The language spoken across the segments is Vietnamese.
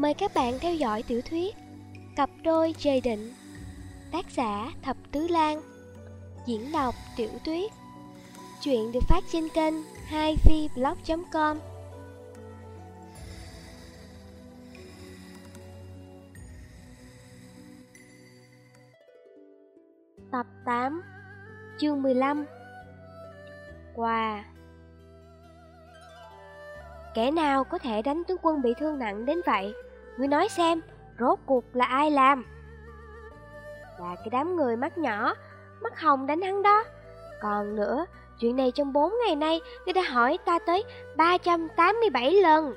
Mời các bạn theo dõi tiểu thuyết Cặp đôi trời định, Tác giả Thập Tứ Lan, Diễn đọc Tiểu Tuyết. Chuyện được phát trên kênh 2vblog.com Tập 8 Chương 15 Quà. Kẻ nào có thể đánh tướng quân bị thương nặng đến vậy? Ngươi nói xem, rốt cuộc là ai làm? Là cái đám người mắt nhỏ, mắt hồng đánh hắn đó. Còn nữa, chuyện này trong 4 ngày nay, ngươi đã hỏi ta tới 387 lần.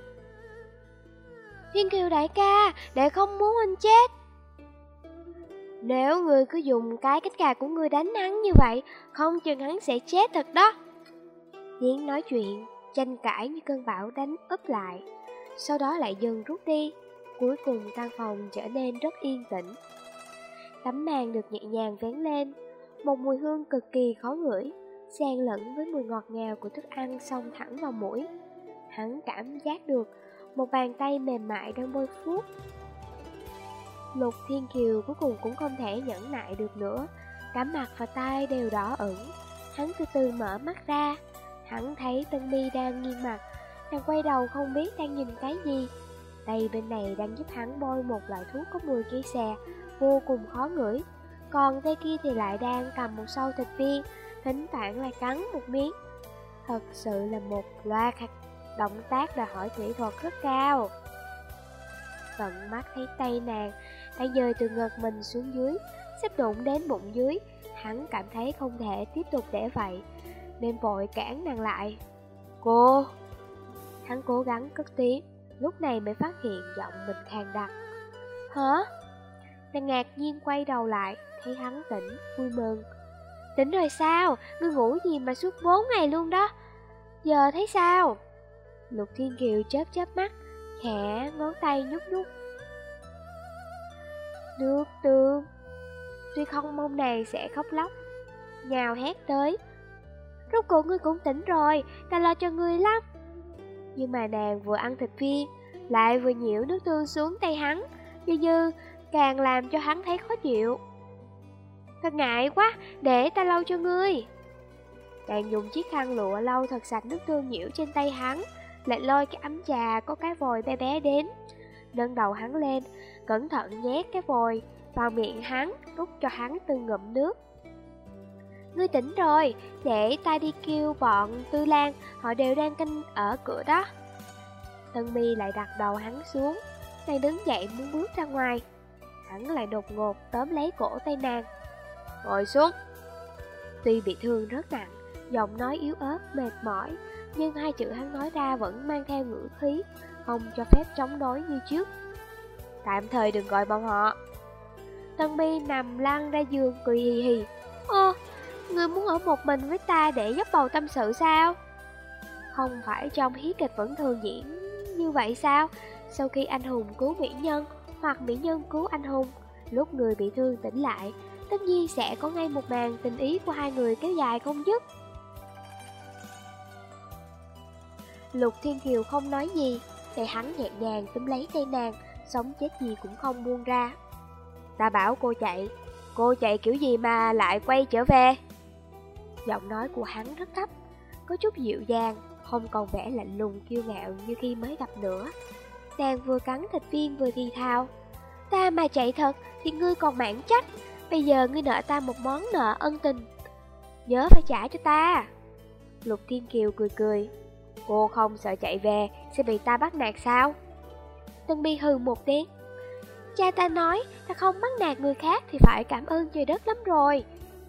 Thiên Kiều đại ca, đệ không muốn anh chết. Nếu ngươi cứ dùng cái cách gà của ngươi đánh hắn như vậy, không chừng hắn sẽ chết thật đó. Tiếng nói chuyện tranh cãi như cơn bão đánh úp lại, sau đó lại dần rút đi. Cuối cùng căn phòng trở nên rất yên tĩnh. Tấm màn được nhẹ nhàng vén lên, một mùi hương cực kỳ khó ngửi, xen lẫn với mùi ngọt ngào của thức ăn xông thẳng vào mũi. Hắn cảm giác được một bàn tay mềm mại đang bôi phút. Lục Thiên Kiều cuối cùng cũng không thể nhẫn nại được nữa, cả mặt và tay đều đỏ ửng. Hắn từ từ mở mắt ra, Hắn thấy Tân Mi đang nghiêng mặt, nàng quay đầu không biết đang nhìn cái gì. Tay bên này đang giúp hắn bôi một loại thuốc có mùi cây xè, vô cùng khó ngửi. Còn tay kia thì lại đang cầm một sâu thịt viên, thỉnh thoảng lại cắn một miếng. Thật sự là một loạt động tác đòi hỏi kỹ thuật rất cao. Tận mắt thấy tay nàng đang dời từ ngực mình xuống dưới, xếp đụng đến bụng dưới. Hắn cảm thấy không thể tiếp tục để vậy, nên vội cản nàng lại. Cô! Hắn cố gắng cất tiếng, lúc này mới phát hiện giọng mình khàn đặc. Hả? Nàng ngạc nhiên quay đầu lại, thấy hắn tỉnh, vui mừng. Tỉnh rồi sao? Ngươi ngủ gì mà suốt bốn ngày luôn đó? Giờ thấy sao? Lục Thiên Kiều chớp chớp mắt, khẽ ngón tay nhúc nhúc. Nước tương Tuy không mong nàng sẽ khóc lóc Nhào hét tới Rốt cuộc ngươi cũng tỉnh rồi, ta lo cho ngươi lắm nhưng mà nàng vừa ăn thịt viên Lại vừa nhiễu nước tương xuống tay hắn Dư dư càng làm cho hắn thấy khó chịu. Thật ngại quá, để ta lau cho ngươi. Nàng dùng chiếc khăn lụa lau thật sạch nước tương nhiễu trên tay hắn Lại lôi cái ấm trà có cái vòi bé bé đến. Nâng đầu hắn lên, cẩn thận nhét cái vòi vào miệng hắn, rút cho hắn từng ngụm nước. Ngươi tỉnh rồi, để ta đi kêu bọn Tư Lan, họ đều đang canh ở cửa đó. Tân mi lại đặt đầu hắn xuống, nàng đứng dậy muốn bước ra ngoài. Hắn lại đột ngột tóm lấy cổ tay nàng. Ngồi xuống. Tuy bị thương rất nặng, giọng nói yếu ớt, mệt mỏi, nhưng hai chữ hắn nói ra vẫn mang theo ngữ khí, không cho phép chống đối như trước. Tạm thời đừng gọi bọn họ. Tân mi nằm lăn ra giường cười hì hì. Ô, Ngươi muốn ở một mình với ta để dốc bầu tâm sự sao? Không phải trong hí kịch vẫn thường diễn như vậy sao? Sau khi anh hùng cứu mỹ nhân hoặc mỹ nhân cứu anh hùng, lúc người bị thương tỉnh lại, tất nhiên sẽ có ngay một màn tình ý của hai người kéo dài không dứt. Lục Thiên Kiều không nói gì, tay hắn nhẹ nhàng túm lấy tay nàng, sống chết gì cũng không buông ra. Ta bảo cô chạy, cô chạy kiểu gì mà lại quay trở về? Giọng nói của hắn rất thấp, có chút dịu dàng, không còn vẻ lạnh lùng kiêu ngạo như khi mới gặp nữa. Nàng vừa cắn thịt viên vừa thì thào. Ta mà chạy thật thì ngươi còn mãn trách, bây giờ ngươi nợ ta một món nợ ân tình. Nhớ phải trả cho ta. Lục Thiên Kiều cười cười. Cô không sợ chạy về, sẽ bị ta bắt nạt sao? Tân Bi hừ một tiếng. Cha ta nói, ta không bắt nạt người khác thì phải cảm ơn trời đất lắm rồi.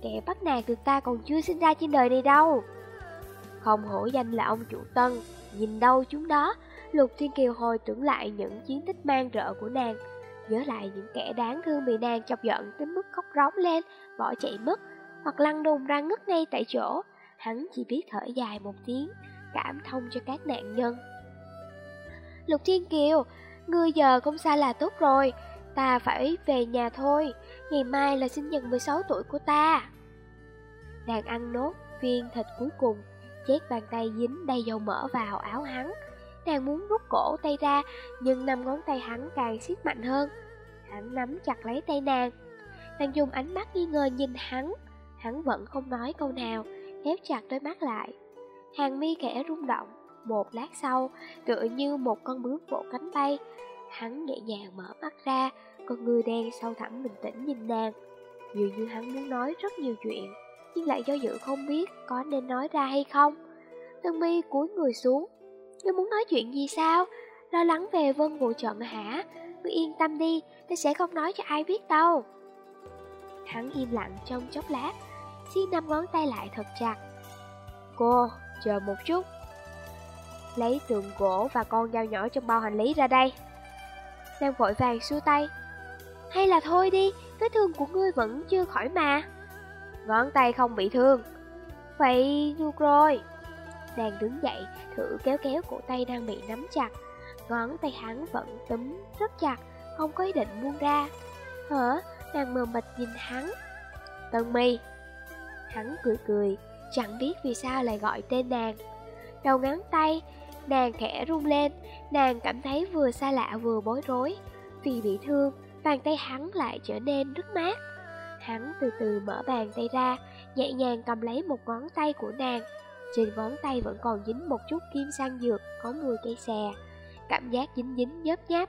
Kẻ bắt nạt được ta còn chưa sinh ra trên đời này đâu. Không hổ danh là ông chủ tân, Nhìn đâu chúng đó Lục Thiên Kiều hồi tưởng lại những chiến tích mang rợ của nàng, Nhớ lại những kẻ đáng thương bị nàng chọc giận đến mức khóc rống lên, Bỏ chạy mất, Hoặc lăn đùng ra ngất ngay tại chỗ. Hắn chỉ biết thở dài một tiếng, Cảm thông cho các nạn nhân. Lục Thiên Kiều, Ngươi giờ không xa là tốt rồi, Ta phải về nhà thôi. Ngày mai là sinh nhật 16 tuổi của ta Nàng ăn nốt viên thịt cuối cùng Chét bàn tay dính đầy dầu mỡ vào áo hắn Nàng muốn rút cổ tay ra, nhưng năm ngón tay hắn càng siết mạnh hơn. Hắn nắm chặt lấy tay nàng. Nàng dùng ánh mắt nghi ngờ nhìn hắn. Hắn vẫn không nói câu nào, hép chặt đôi mắt lại. Hàng mi khẽ rung động. Một lát sau, tựa như một con bướm vỗ cánh bay, hắn nhẹ nhàng mở mắt ra, con người đen sâu thẳm bình tĩnh nhìn nàng. Dường như hắn muốn nói rất nhiều chuyện, nhưng lại do dự không biết có nên nói ra hay không. Tân mi cúi người xuống. Ngươi muốn nói chuyện gì sao? Lo lắng về vân vụ trận hả? Ngươi yên tâm đi, ta sẽ không nói cho ai biết đâu. Hắn im lặng trong chốc lát, Xiết năm ngón tay lại thật chặt. Cô, chờ một chút. Lấy tượng gỗ và con dao nhỏ trong bao hành lý ra đây. Nàng vội vàng xua tay. Hay là thôi đi, vết thương của ngươi vẫn chưa khỏi mà. Ngón tay không bị thương. Vậy được rồi. Nàng đứng dậy, thử kéo kéo cổ tay đang bị nắm chặt. Ngón tay hắn vẫn túm rất chặt, không có ý định buông ra. Hả? Nàng mờ mịt nhìn hắn. Tân mi. Hắn cười cười, chẳng biết vì sao lại gọi tên nàng. Đầu ngắn tay, nàng khẽ run lên, nàng cảm thấy vừa xa lạ vừa bối rối. Vì bị thương, bàn tay hắn lại trở nên rất mát. Hắn từ từ mở bàn tay ra, nhẹ nhàng cầm lấy một ngón tay của nàng. Trên ngón tay vẫn còn dính một chút kim sang dược, có mùi cây xè. Cảm giác dính dính nhớp nháp.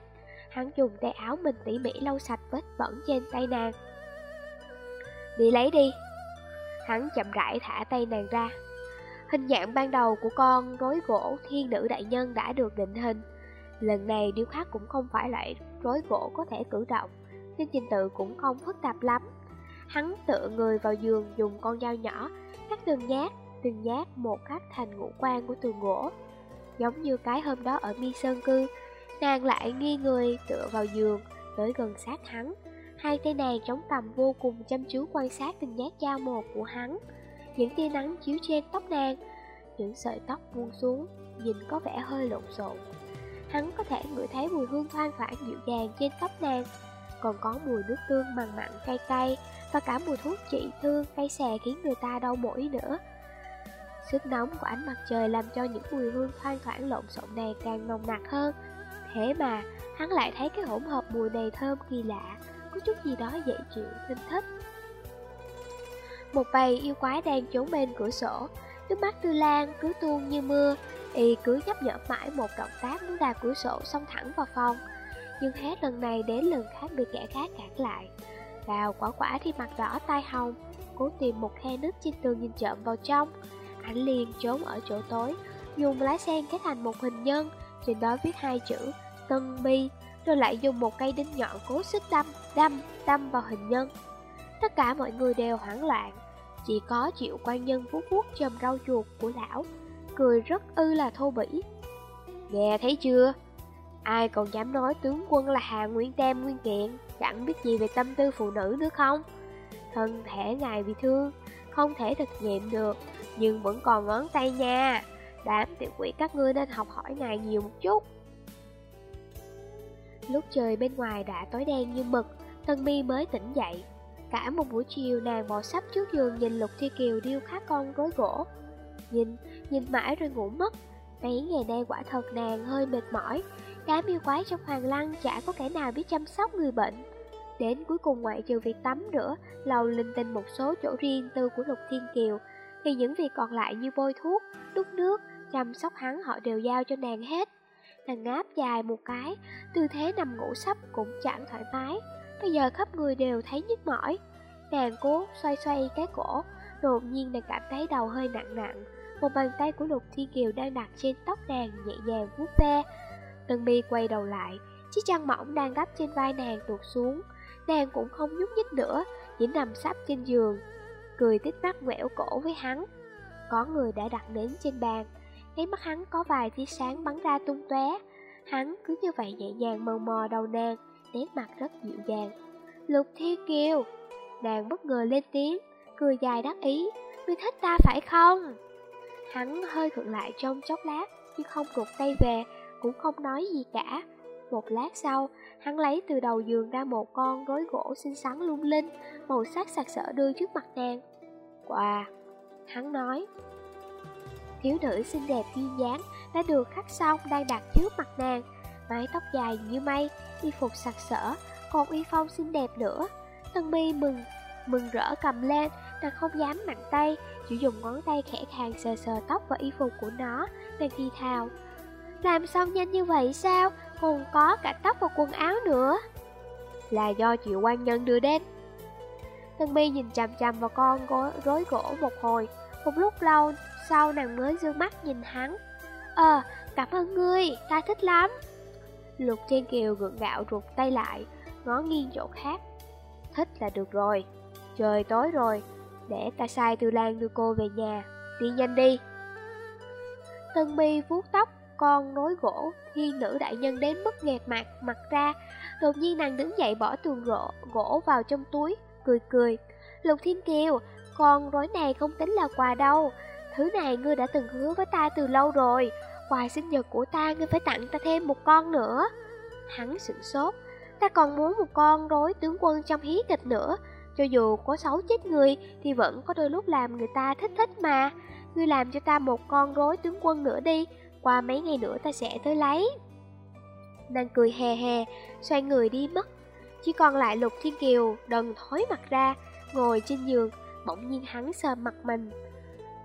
Hắn dùng tay áo mình tỉ mỉ lau sạch vết bẩn trên tay nàng. Đi lấy đi. Hắn chậm rãi thả tay nàng ra. Hình dạng ban đầu của con rối gỗ thiên nữ đại nhân đã được định hình. Lần này điêu khắc cũng không phải loại rối gỗ có thể cử động, nên trình tự cũng không phức tạp lắm. Hắn tựa người vào giường dùng con dao nhỏ, cắt từng nhát, từng nhát một khắc thành ngũ quan của tường gỗ. Giống như cái hôm đó ở Mi Sơn Cư, nàng lại nghi người tựa vào giường, tới gần sát hắn. Hai tay nàng chống tầm vô cùng chăm chú quan sát từng nhát dao một của hắn. Những tia nắng chiếu trên tóc nàng, những sợi tóc buông xuống, nhìn có vẻ hơi lộn xộn. Hắn có thể ngửi thấy mùi hương thoang thoảng dịu dàng trên tóc nàng, còn có mùi nước tương mặn mặn cay cay và cả mùi thuốc trị thương cay xè khiến người ta đau mũi nữa. Sức nóng của ánh mặt trời làm cho những mùi hương thoang thoảng lộn xộn này càng nồng nặc hơn. Thế mà, hắn lại thấy cái hỗn hợp mùi này thơm kỳ lạ, có chút gì đó dễ chịu, tinh thích. Một bầy yêu quái đang trốn bên cửa sổ, nước mắt tư lan cứ tuôn như mưa, y cứ nhấp nhở mãi một động tác muốn ra cửa sổ xông thẳng vào phòng. Nhưng hết lần này đến lần khác bị kẻ khác cản lại. Đào quả quả thì mặt đỏ tai hồng, cố tìm một khe nứt trên tường nhìn trộm vào trong. Anh liền trốn ở chỗ tối, dùng lá sen kết thành một hình nhân, trên đó viết hai chữ Tân Bi, rồi lại dùng một cây đinh nhọn cố sức đâm, đâm, đâm vào hình nhân. Tất cả mọi người đều hoảng loạn, chỉ có chịu quan nhân vuốt vuốt chầm rau chuột của lão, cười rất ư là thô bỉ. Nghe thấy chưa? Ai còn dám nói tướng quân là Hà Nguyên Tam Nguyên Kiện, chẳng biết gì về tâm tư phụ nữ nữa không? Thân thể ngài bị thương, không thể thực nghiệm được, nhưng vẫn còn ngón tay nha. Đám tiểu quỷ các ngươi nên học hỏi ngài nhiều một chút. Lúc trời bên ngoài đã tối đen như mực, Tân Mi mới tỉnh dậy. Cả một buổi chiều nàng bò sắp trước giường nhìn Lục Thi Kiều điêu khắc con rối gỗ. Nhìn, nhìn mãi rồi ngủ mất. Mấy ngày nay quả thật nàng hơi mệt mỏi. Đám yêu quái trong hoàng lăng chả có kẻ nào biết chăm sóc người bệnh. Đến cuối cùng ngoại trừ việc tắm rửa, lầu linh tinh một số chỗ riêng tư của Lục Thiên Kiều, thì những việc còn lại như bôi thuốc, đút nước, chăm sóc hắn họ đều giao cho nàng hết. Nàng ngáp dài một cái, tư thế nằm ngủ sắp cũng chẳng thoải mái. Bây giờ khắp người đều thấy nhức mỏi. Nàng cố xoay xoay cái cổ, đột nhiên nàng cảm thấy đầu hơi nặng nặng. Một bàn tay của Lục Thiên Kiều đang đặt trên tóc nàng nhẹ nhàng vuốt ve. Tân mi quay đầu lại, chiếc chăn mỏng đang đắp trên vai nàng tuột xuống. Nàng cũng không nhúc nhích nữa, chỉ nằm sắp trên giường, cười tít mắt quẹo cổ với hắn. Có người đã đặt nến trên bàn, thấy mắt hắn có vài tia sáng bắn ra tung tóe. Hắn cứ như vậy nhẹ nhàng mờ mò đầu nàng, nét mặt rất dịu dàng. Lục Thi Kiều, nàng bất ngờ lên tiếng, cười dài đắc ý, ngươi thích ta phải không? Hắn hơi khựng lại trong chốc lát, nhưng không rụt tay về, cũng không nói gì cả. Một lát sau, hắn lấy từ đầu giường ra một con rối gỗ xinh xắn lung linh, màu sắc sặc sỡ đưa trước mặt nàng. Quà, hắn nói. thiếu nữ xinh đẹp duyên dáng đã được khắc xong đang đặt trước mặt nàng. Mái tóc dài như mây, y phục sặc sỡ, còn uy phong xinh đẹp nữa. Tân mi mừng, mừng rỡ cầm lên, nàng không dám mạnh tay, chỉ dùng ngón tay khẽ khàng sờ sờ tóc và y phục của nó, nàng thì thào. Làm xong nhanh như vậy sao, còn có cả tóc và quần áo nữa. Là do chị quan nhân đưa đến. Tân mi nhìn chằm chằm vào con rối gỗ một hồi, một lúc lâu sau nàng mới dương mắt nhìn hắn. Ờ, cảm ơn ngươi, ta thích lắm. Lục Thiên Kiều gượng gạo rụt tay lại, ngó nghiêng chỗ khác. Thích là được rồi, trời tối rồi, để ta sai Tư Lan đưa cô về nhà, đi nhanh đi. Tân mi vuốt tóc, con nối gỗ, thiên nữ đại nhân đến mức nghẹt mặt, mặt ra. Đột nhiên nàng đứng dậy bỏ tường gỗ, gỗ vào trong túi, cười cười. Lục Thiên Kiều, con rối này không tính là quà đâu. Thứ này ngươi đã từng hứa với ta từ lâu rồi. Quà sinh nhật của ta ngươi phải tặng ta thêm một con nữa. Hắn sửng sốt. Ta còn muốn một con rối tướng quân trong hí kịch nữa. Cho dù có xấu chết người thì vẫn có đôi lúc làm người ta thích thích mà. Ngươi làm cho ta một con rối tướng quân nữa đi. Qua mấy ngày nữa ta sẽ tới lấy. Nàng cười hè hè, xoay người đi mất. Chỉ còn lại Lục Thiên Kiều đần thối mặt ra, ngồi trên giường, bỗng nhiên hắn sờ mặt mình.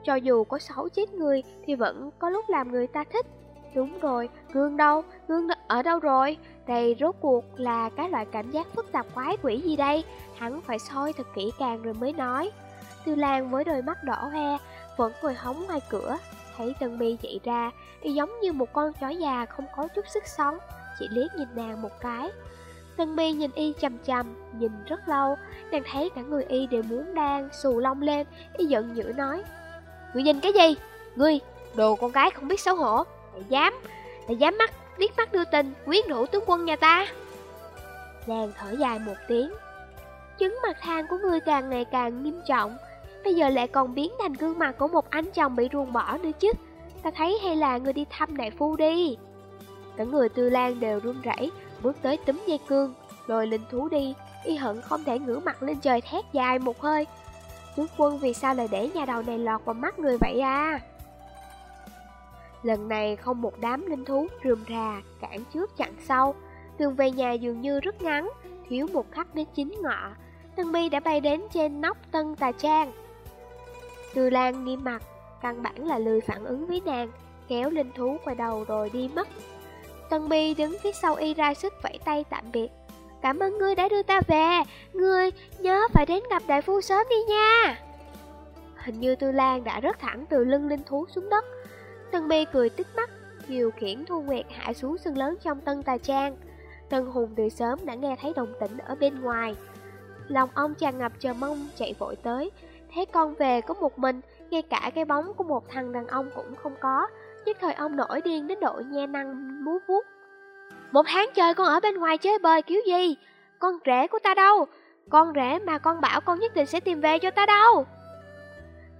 Cho dù có xấu chết người thì vẫn có lúc làm người ta thích. Đúng rồi, gương đâu, gương ở đâu rồi? Đây rốt cuộc là cái loại cảm giác phức tạp quái quỷ gì đây? Hắn phải soi thật kỹ càng rồi mới nói. Tư Lan với đôi mắt đỏ hoe, vẫn ngồi hóng ngoài cửa. Thấy Tân Mi chạy ra, thì giống như một con chó già không có chút sức sống, chỉ liếc nhìn nàng một cái. Tân mi nhìn y chầm chầm, nhìn rất lâu, nàng thấy cả người y đều muốn đang xù lông lên, y giận dữ nói. Ngươi nhìn cái gì? Ngươi, đồ con gái không biết xấu hổ, lại dám, lại dám mắt, liếc mắt đưa tình, quyến rũ tướng quân nhà ta. Nàng thở dài một tiếng. Chứng mặt than của ngươi càng ngày càng nghiêm trọng, bây giờ lại còn biến thành gương mặt của một anh chồng bị ruồng bỏ nữa chứ. Ta thấy hay là ngươi đi thăm đại phu đi. Cả người tư lan đều run rẩy, bước tới túm dây cương, lôi linh thú đi, y hận không thể ngửa mặt lên trời thét dài một hơi. Tướng quân vì sao lại để nhà đầu này lọt vào mắt người vậy à? Lần này không một đám linh thú rườm rà, cản trước chặn sau. Đường về nhà dường như rất ngắn, thiếu một khắc đến chín ngọ. Tân mi đã bay đến trên nóc tân tà trang. Từ Lan nghiêm mặt, căn bản là lười phản ứng với nàng, kéo linh thú quay đầu rồi đi mất. Tân mi đứng phía sau y ra sức vẫy tay tạm biệt. Cảm ơn ngươi đã đưa ta về, ngươi nhớ phải đến gặp đại phu sớm đi nha. Hình như Tư Lan đã rớt thẳng từ lưng linh thú xuống đất. Tân Bi cười tích mắt, điều khiển Thu Nguyệt hạ xuống sân lớn trong tân tà trang. Tân Hùng từ sớm đã nghe thấy động tĩnh ở bên ngoài. Lòng ông tràn ngập chờ mong chạy vội tới, thấy con về có một mình, ngay cả cái bóng của một thằng đàn ông cũng không có, Nhất thời ông nổi điên đến độ nhe năng múa vuốt một tháng trời con ở bên ngoài chơi bời kiểu gì? Con rể của ta đâu? Con rể mà con bảo con nhất định sẽ tìm về cho ta đâu.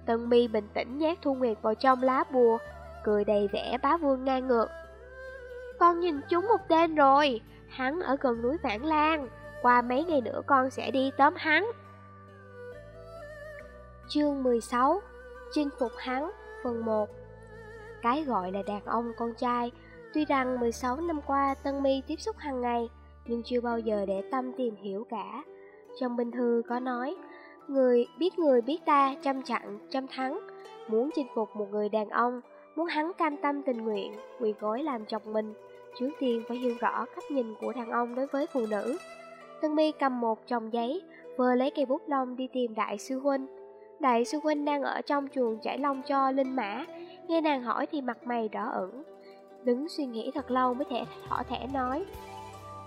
Tân mi bình tĩnh nhét Thu Nguyệt vào trong lá bùa, Cười đầy vẻ bá vương ngang ngược. Con nhìn chúng một tên rồi, Hắn ở gần núi Vãn Lan, Qua mấy ngày nữa con sẽ đi tóm hắn. Chương 16 Chinh phục hắn, Phần 1 cái gọi là đàn ông con trai. Tuy rằng 16 năm qua Tân Mi tiếp xúc hàng ngày, nhưng chưa bao giờ để tâm tìm hiểu cả. Trong bình thư có nói, người biết người biết ta, trăm chặn, trăm thắng, muốn chinh phục một người đàn ông, muốn hắn cam tâm tình nguyện, quỳ gối làm chồng mình, trước tiên phải hiểu rõ cách nhìn của đàn ông đối với phụ nữ. Tân Mi cầm một chồng giấy, vừa lấy cây bút lông đi tìm đại sư huynh. Đại sư huynh đang ở trong chuồng chải lông cho linh mã, Nghe nàng hỏi thì mặt mày đỏ ửng Đứng suy nghĩ thật lâu mới thể thỏ thẻ nói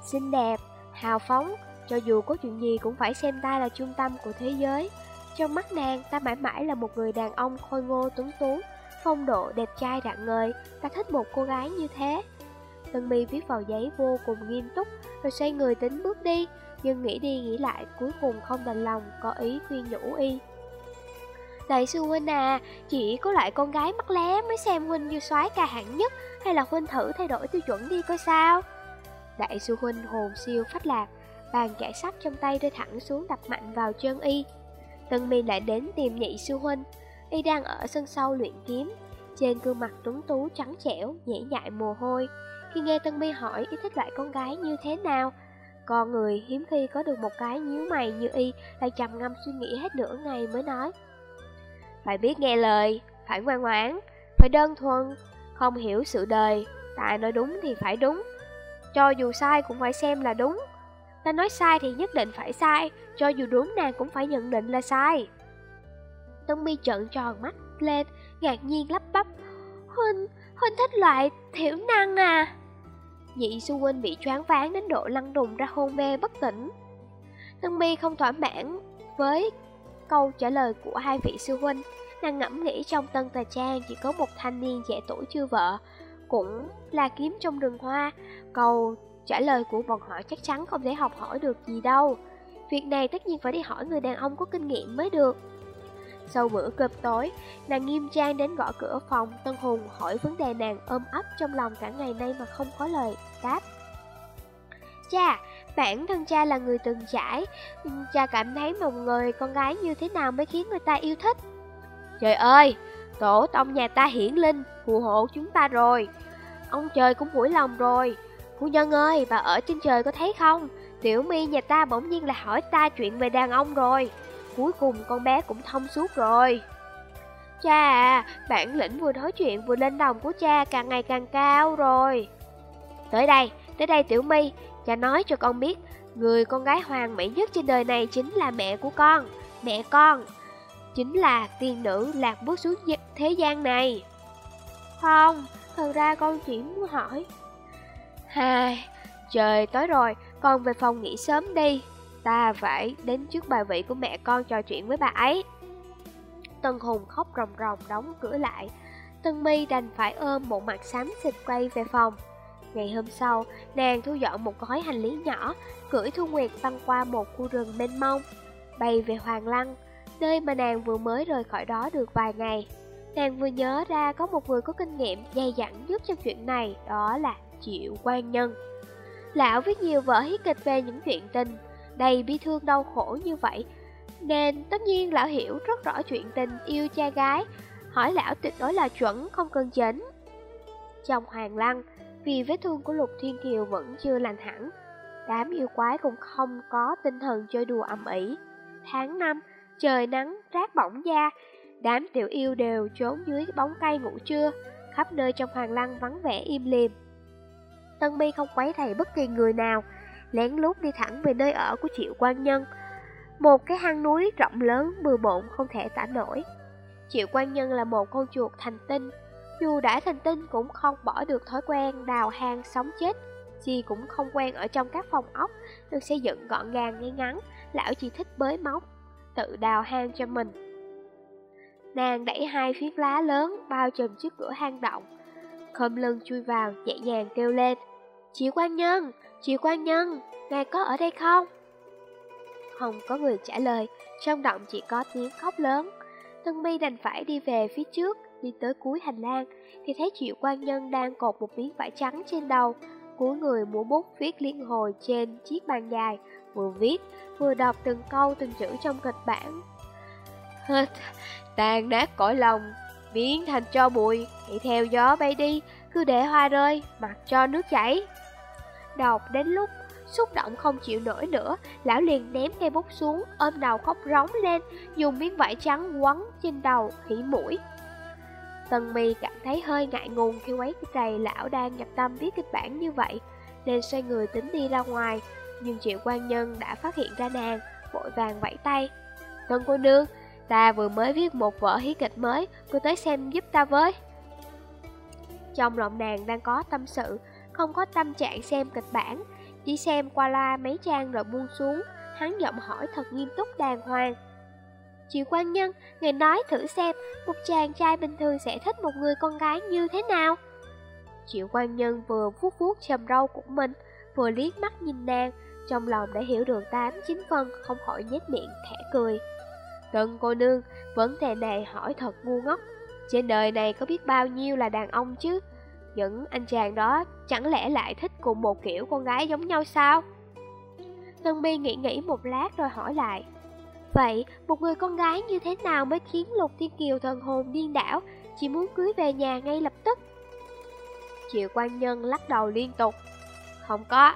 Xinh đẹp, hào phóng Cho dù có chuyện gì cũng phải xem ta là trung tâm của thế giới. Trong mắt nàng ta mãi mãi là một người đàn ông khôi ngô tuấn tú Phong độ đẹp trai rạng ngời Ta thích một cô gái như thế. Tân mi viết vào giấy vô cùng nghiêm túc Rồi xoay người tính bước đi Nhưng nghĩ đi nghĩ lại cuối cùng không đành lòng Có ý khuyên nhủ y. Đại sư Huynh à, chỉ có loại con gái mắt lé mới xem Huynh như soái ca hạng nhất Hay là Huynh thử thay đổi tiêu chuẩn đi coi sao? Đại sư Huynh hồn siêu phách lạc Bàn kẻ sắt trong tay rơi thẳng xuống đập mạnh vào chân y. Tân mi lại đến tìm nhị sư Huynh. Y đang ở sân sau luyện kiếm Trên gương mặt tuấn tú trắng trẻo, nhễ nhại mồ hôi. Khi nghe Tân Mi hỏi ý thích loại con gái như thế nào Con người hiếm khi có được một cái nhíu mày như y Lại trầm ngâm suy nghĩ hết nửa ngày mới nói phải biết nghe lời, phải ngoan ngoãn, phải đơn thuần Không hiểu sự đời, Ta nói đúng thì phải đúng. Cho dù sai cũng phải xem là đúng. Ta nói sai thì nhất định phải sai Cho dù đúng nàng cũng phải nhận định là sai. Tân mi trợn tròn mắt lên Ngạc nhiên lắp bắp. Huynh, Huynh thích loại thiểu năng à? Nhị su huynh bị choáng váng đến độ lăn đùng ra hôn mê bất tỉnh. Tân mi không thỏa mãn với câu trả lời của hai vị sư huynh. Nàng ngẫm nghĩ trong tân tà trang chỉ có một thanh niên trẻ tuổi chưa vợ Cũng là kiếm trong rừng hoa. Câu trả lời của bọn họ chắc chắn không thể học hỏi được gì đâu. Việc này tất nhiên phải đi hỏi người đàn ông có kinh nghiệm mới được. Sau bữa cơm tối, nàng nghiêm trang đến gõ cửa phòng. Tân Hùng hỏi vấn đề nàng ôm ấp trong lòng cả ngày nay mà không có lời đáp. Cha, bản thân cha là người từng trải, cha cảm thấy một người con gái như thế nào mới khiến người ta yêu thích. Trời ơi, tổ tông nhà ta hiển linh, phù hộ chúng ta rồi. Ông trời cũng mũi lòng rồi. Phu nhân ơi, bà ở trên trời có thấy không? Tiểu mi nhà ta bỗng nhiên là hỏi ta chuyện về đàn ông rồi. Cuối cùng con bé cũng thông suốt rồi Cha à, bản lĩnh vừa nói chuyện vừa lên đồng của cha càng ngày càng cao rồi Tới đây, tới đây Tiểu My Cha nói cho con biết Người con gái hoàng mỹ nhất trên đời này chính là mẹ của con. Mẹ con Chính là tiên nữ lạc bước xuống thế gian này. Không, thật ra con chỉ muốn hỏi. Hai, trời tối rồi, con về phòng nghỉ sớm đi. Ta phải đến trước bà vị của mẹ con trò chuyện với bà ấy. Tân Hùng khóc ròng ròng đóng cửa lại. Tân My đành phải ôm một mặt xám xịt quay về phòng. Ngày hôm sau, nàng thu dọn một gói hành lý nhỏ Cưỡi Thu Nguyệt băng qua một khu rừng mênh mông Bay về Hoàng Lăng Nơi mà nàng vừa mới rời khỏi đó được vài ngày. Nàng vừa nhớ ra có một người có kinh nghiệm dày dặn nhất trong chuyện này Đó là Triệu Quan Nhân. Lão viết nhiều vở hí kịch về những chuyện tình đầy bi thương đau khổ như vậy Nên tất nhiên lão hiểu rất rõ chuyện tình yêu cha gái Hỏi lão tuyệt đối là chuẩn, không cần chỉnh Trong hoàng lăng, vì vết thương của Lục Thiên Kiều vẫn chưa lành hẳn Đám yêu quái cũng không có tinh thần chơi đùa ầm ĩ Tháng năm, trời nắng, rát bỏng da Đám tiểu yêu đều trốn dưới bóng cây ngủ trưa Khắp nơi trong hoàng lăng vắng vẻ im lìm Tân mi không quấy thầy bất kỳ người nào lén lút đi thẳng về nơi ở của Triệu Quan Nhân. Một cái hang núi rộng lớn bừa bộn không thể tả nổi. Triệu Quan Nhân là một con chuột thành tinh, dù đã thành tinh cũng không bỏ được thói quen đào hang sống chết. Chi cũng không quen ở trong các phòng ốc, được xây dựng gọn gàng ngay ngắn, lão chỉ thích bới móc, tự đào hang cho mình. Nàng đẩy hai phiến lá lớn bao trùm trước cửa hang động, khom lưng chui vào nhẹ nhàng kêu lên. chị quan nhân, chị quan nhân, ngài có ở đây không? Không có người trả lời, trong động chỉ có tiếng khóc lớn. Tân mi đành phải đi về phía trước, đi tới cuối hành lang, thì thấy triệu quan nhân đang cột một miếng vải trắng trên đầu, cuối người múa bút viết liên hồi trên chiếc bàn dài, vừa viết, vừa đọc từng câu từng chữ trong kịch bản. Hết, tàn nát cõi lòng, biến thành cho bụi, hãy theo gió bay đi, cứ để hoa rơi, mặc cho nước chảy. Đọc đến lúc xúc động không chịu nổi nữa, lão liền ném cây bút xuống, ôm đầu khóc rống lên, dùng miếng vải trắng quấn trên đầu, khỉ mũi. Tần mì cảm thấy hơi ngại ngùng khi quấy cái lão đang nhập tâm viết kịch bản như vậy, nên xoay người tính đi ra ngoài, nhưng triệu quan nhân đã phát hiện ra nàng, vội vàng vẫy tay. Tần cô nương, ta vừa mới viết một vở hí kịch mới, cô tới xem giúp ta với. Trong lòng nàng đang có tâm sự, không có tâm trạng xem kịch bản, chỉ xem qua la mấy trang rồi buông xuống, hắn giọng hỏi thật nghiêm túc đàng hoàng. Chị quan nhân, ngài nói thử xem, một chàng trai bình thường sẽ thích một người con gái như thế nào? Triệu quan nhân vừa vuốt vuốt chầm râu của mình, vừa liếc mắt nhìn nàng, trong lòng đã hiểu được tám chín phân, không khỏi nhếch miệng khẽ cười. Tân cô nương, vấn đề này hỏi thật ngu ngốc. Trên đời này có biết bao nhiêu là đàn ông chứ, những anh chàng đó chẳng lẽ lại thích cùng một kiểu con gái giống nhau sao? Tân mi nghĩ nghĩ một lát rồi hỏi lại Vậy một người con gái như thế nào mới khiến Lục Thiên Kiều thần hồn điên đảo chỉ muốn cưới về nhà ngay lập tức. Triệu quan nhân lắc đầu liên tục. Không có,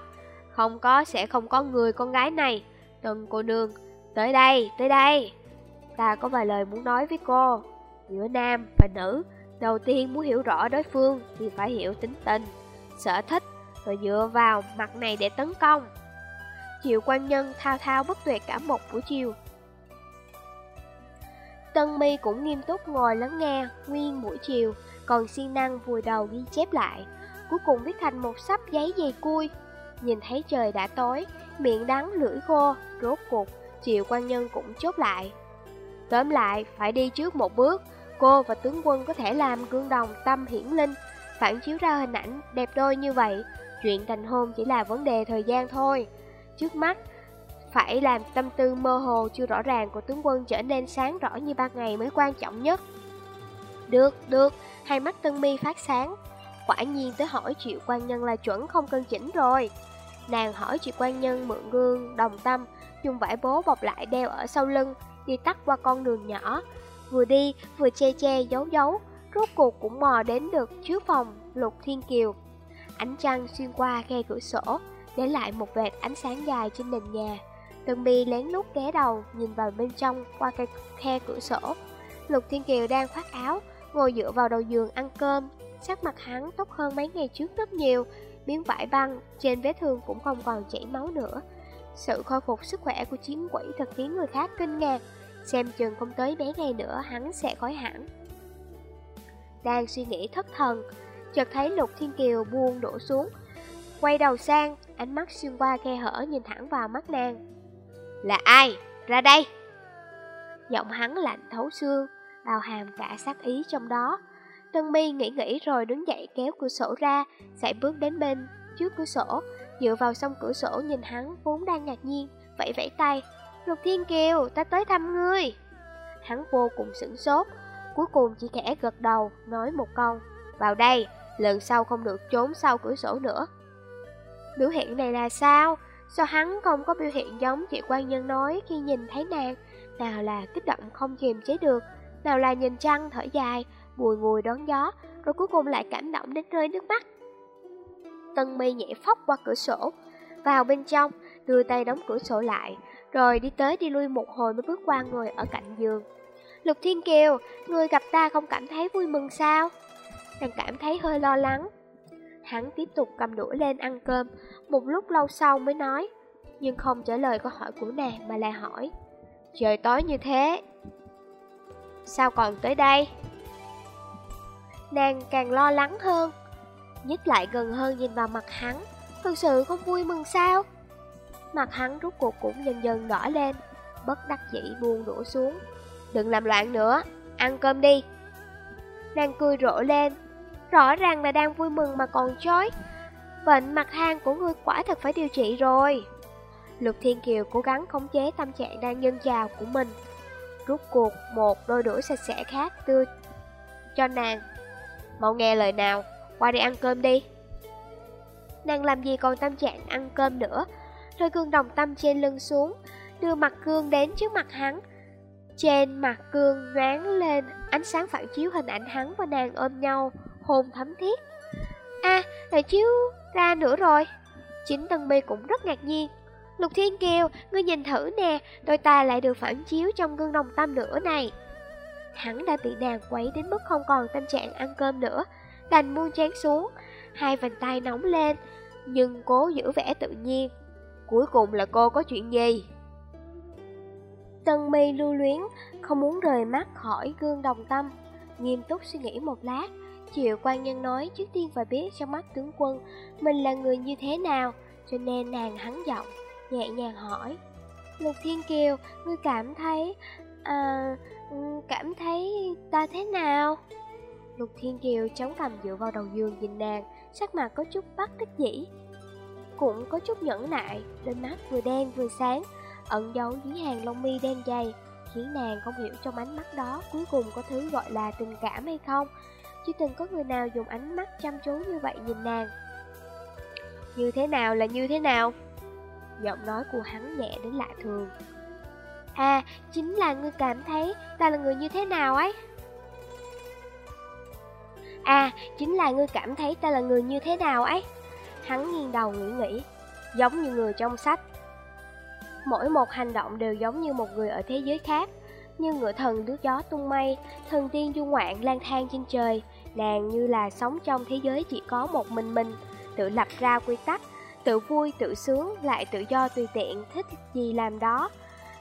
không có sẽ không có người con gái này. tần cô nương, tới đây, tới đây. Ta có vài lời muốn nói với cô. Giữa nam và nữ, đầu tiên muốn hiểu rõ đối phương thì phải hiểu tính tình, sở thích, rồi dựa vào mặt này để tấn công. Triệu quan nhân thao thao bất tuyệt cả một buổi chiều. Tân My cũng nghiêm túc ngồi lắng nghe nguyên buổi chiều, còn siêng năng vùi đầu ghi chép lại. Cuối cùng viết thành một sắp giấy dày cui. Nhìn thấy trời đã tối, miệng đắng lưỡi khô, rốt cuộc, Triệu quan nhân cũng chốt lại. Tóm lại, phải đi trước một bước, cô và tướng quân có thể làm gương đồng tâm hiển linh, phản chiếu ra hình ảnh đẹp đôi như vậy. Chuyện thành hôn chỉ là vấn đề thời gian thôi. Trước mắt, phải làm tâm tư mơ hồ chưa rõ ràng của tướng quân trở nên sáng rõ như ban ngày mới quan trọng nhất. Được, được, hai mắt tân mi phát sáng. Quả nhiên tới hỏi triệu quan nhân là chuẩn không cân chỉnh rồi. Nàng hỏi triệu quan nhân mượn gương đồng tâm, dùng vải bố bọc lại đeo ở sau lưng, đi tắt qua con đường nhỏ. Vừa đi, vừa che che giấu giấu, rốt cuộc cũng mò đến được trước phòng Lục Thiên Kiều. Ánh trăng xuyên qua khe cửa sổ, để lại một vệt ánh sáng dài trên nền nhà. Tân Bi lén lút ghé đầu, nhìn vào bên trong qua cái khe cửa sổ. Lục Thiên Kiều đang khoác áo, ngồi dựa vào đầu giường ăn cơm. Sắc mặt hắn tốt hơn mấy ngày trước rất nhiều, miếng vải băng trên vết thương cũng không còn chảy máu nữa. Sự khôi phục sức khỏe của chiến quỷ thật khiến người khác kinh ngạc, xem chừng không tới mấy ngày nữa hắn sẽ khỏi hẳn. Đang suy nghĩ thất thần, chợt thấy Lục Thiên Kiều buông đổ xuống, quay đầu sang, ánh mắt xuyên qua khe hở nhìn thẳng vào mắt nàng. Là ai? Ra đây! Giọng hắn lạnh thấu xương, bao hàm cả sát ý trong đó. Tân mi nghĩ nghĩ rồi đứng dậy kéo cửa sổ ra, chạy bước đến bên trước cửa sổ, dựa vào sông cửa sổ nhìn hắn vốn đang ngạc nhiên, vẫy vẫy tay. Lục Thiên Kiều, ta tới thăm ngươi. Hắn vô cùng sửng sốt, cuối cùng chỉ khẽ gật đầu, nói một câu. Vào đây, lần sau không được trốn sau cửa sổ nữa. Biểu hiện này là sao? Sao hắn không có biểu hiện giống chị quan nhân nói khi nhìn thấy nàng? Nào là kích động không kiềm chế được, Nào là nhìn trăng thở dài, Bùi ngùi đón gió, Rồi cuối cùng lại cảm động đến rơi nước mắt. Tân mi nhẹ phóc qua cửa sổ, Vào bên trong, Đưa tay đóng cửa sổ lại, Rồi đi tới đi lui một hồi mới bước qua ngồi ở cạnh giường. Lục Thiên Kiều, Người gặp ta không cảm thấy vui mừng sao? Nàng cảm thấy hơi lo lắng. Hắn tiếp tục cầm đũa lên ăn cơm, một lúc lâu sau mới nói, nhưng không trả lời câu hỏi của nàng mà lại hỏi. Trời tối như thế, sao còn tới đây? Nàng càng lo lắng hơn, nhích lại gần hơn nhìn vào mặt hắn, thực sự không vui mừng sao? Mặt hắn rút cuộc cũng dần dần đỏ lên, bất đắc dĩ buông đũa xuống. Đừng làm loạn nữa, ăn cơm đi. Nàng cười rộ lên, Rõ ràng là đang vui mừng mà còn chối Bệnh mặt hang của ngươi quả thật phải điều trị rồi. Lục Thiên Kiều cố gắng khống chế tâm trạng đang nhân trào của mình. Rút cuộc một đôi đũa sạch sẽ khác đưa cho nàng. Mau nghe lời nào, qua đi ăn cơm đi. Nàng làm gì còn tâm trạng ăn cơm nữa? Rồi cương đồng tâm trên lưng xuống Đưa mặt cương đến trước mặt hắn. Trên mặt cương nhoáng lên Ánh sáng phản chiếu hình ảnh hắn và nàng ôm nhau hôn thấm thiết. À, lại chiếu ra nữa rồi. Chính Tân Mi cũng rất ngạc nhiên. Lục Thiên Kiều, ngươi nhìn thử nè, đôi ta lại được phản chiếu trong gương đồng tâm nữa này. Hắn đã bị nàng quấy đến mức không còn tâm trạng ăn cơm nữa, đành buông chén xuống, hai vành tay nóng lên, nhưng cố giữ vẻ tự nhiên. Cuối cùng là cô có chuyện gì? Tân mi lưu luyến, không muốn rời mắt khỏi gương đồng tâm, nghiêm túc suy nghĩ một lát, Triệu quan nhân nói trước tiên phải biết trong mắt tướng quân mình là người như thế nào, cho nên nàng hắn giọng, nhẹ nhàng hỏi. Lục Thiên Kiều, ngươi cảm thấy, à, ừ, cảm thấy ta thế nào? Lục Thiên Kiều chống cằm dựa vào đầu giường nhìn nàng, sắc mặt có chút bắt đích dĩ. Cũng có chút nhẫn nại, đôi mắt vừa đen vừa sáng, ẩn giấu dưới hàng lông mi đen dày, khiến nàng không hiểu trong ánh mắt đó cuối cùng có thứ gọi là tình cảm hay không. Chưa từng có người nào dùng ánh mắt chăm chú như vậy nhìn nàng. Như thế nào là như thế nào? Giọng nói của hắn nhẹ đến lạ thường. À, chính là ngươi cảm thấy ta là người như thế nào ấy? À, chính là ngươi cảm thấy ta là người như thế nào ấy? Hắn nghiêng đầu nghĩ nghĩ Giống như người trong sách. Mỗi một hành động đều giống như một người ở thế giới khác Như ngựa thần đứa gió tung mây Thần tiên du ngoạn lang thang trên trời Nàng như là sống trong thế giới chỉ có một mình mình Tự lập ra quy tắc Tự vui, tự sướng, lại tự do tùy tiện Thích gì làm đó.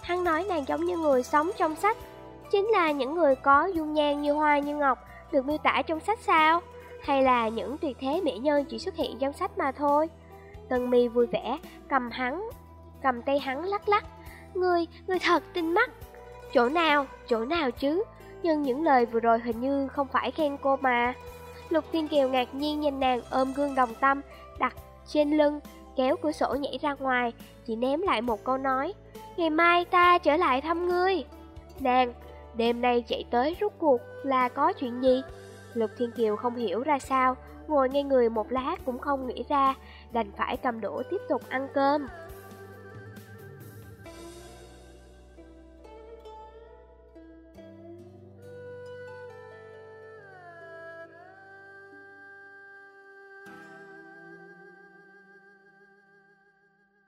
Hắn nói nàng giống như người sống trong sách Chính là những người có dung nhan như hoa như ngọc Được miêu tả trong sách sao? Hay là những tuyệt thế mỹ nhân chỉ xuất hiện trong sách mà thôi? Tân mi vui vẻ Cầm hắn Cầm tay hắn lắc lắc. Người, người thật tinh mắt. Chỗ nào, chỗ nào chứ? Nhưng những lời vừa rồi hình như không phải khen cô mà. Lục Thiên Kiều ngạc nhiên nhìn nàng ôm gương đồng tâm Đặt trên lưng Kéo cửa sổ nhảy ra ngoài Chỉ ném lại một câu nói Ngày mai ta trở lại thăm ngươi. Nàng, đêm nay chạy tới rút cuộc là có chuyện gì? Lục Thiên Kiều không hiểu ra sao Ngồi ngay người một lát cũng không nghĩ ra Đành phải cầm đũa tiếp tục ăn cơm.